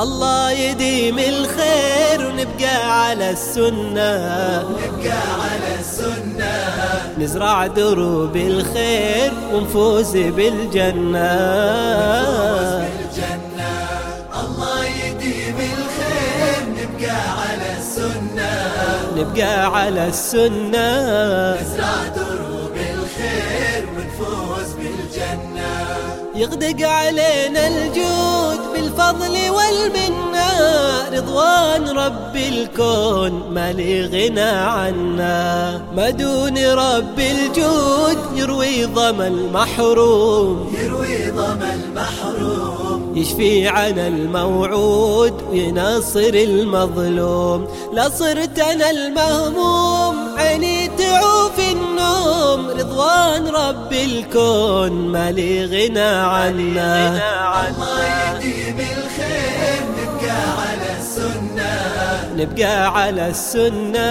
الله يديم الخير ونبقى على السنة. نبقى على السنة. نزرع دروب الخير ونفوز بالجنة. بالجنة. الله يديم الخير نبقى على السنة. نبقى على السنة. نزرع دروب الخير ونفوز يغدق علينا الجود بالفضل والمنة رضوان رب الكون ما لي غنى عنا. ما دون رب الجود يروي ظما المحروم. يروي ظما المحروم. يشفي عن الموعود وينصر المظلوم. لا صرت أنا المهموم عيني رب الكون ما لي غنى عنا. نبقى على السنة.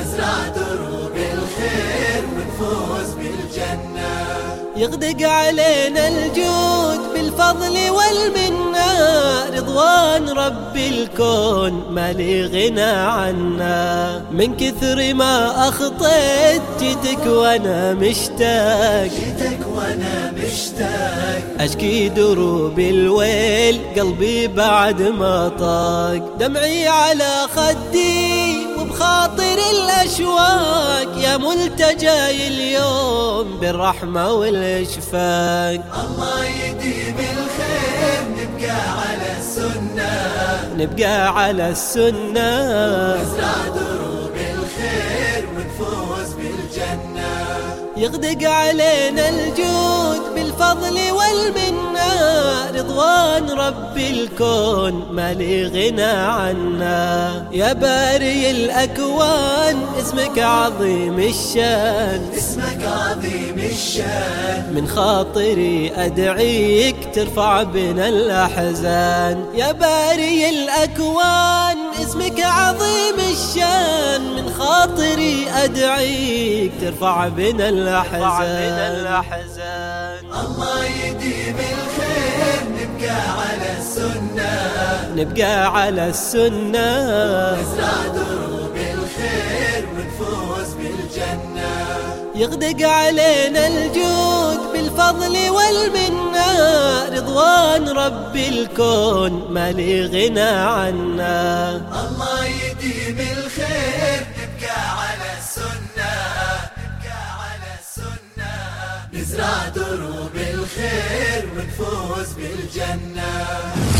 نزرع دروب الخير ونفوز بالجنة يغدق علينا الجود بالفضل والمنة رضوان رب الكون ما لي غنى عنا من كثر ما أخطيت جيتك وأنا مشتاق. جيتك وأنا مشتاق. أشكي دروب الويل قلبي بعد ما طاق. دمعي على خدي وبخاطر الأشواق. يا ملتجاي اليوم بالرحمة والإشفاق. الله يديم الخير نبقى على السنة. نبقى على السنة. نزرع دروب الخير ونفوز بالجنة. يغدق علينا الجود بالفضل والمنة. رضوان رب الكون ما لي غنى عنا يا باري الأكوان اسمك عظيم الشأن. اسمك عظيم الشأن. من خاطري أدعيك ترفع بنا الأحزان. يا باري الأكوان اسمك عظيم الشأن. من خاطري أدعيك ترفع بنا الأحزان. الله يديم نبقى على السنة. نزرع دروب الخير ونفوز بالجنة يغدق علينا الجود بالفضل والمنة. رضوان رب الكون ما لي غنى عنا الله يديم الخير نبقى على السنة نبقى على السنة. نزرع دروب الخير ونفوز بالجنة.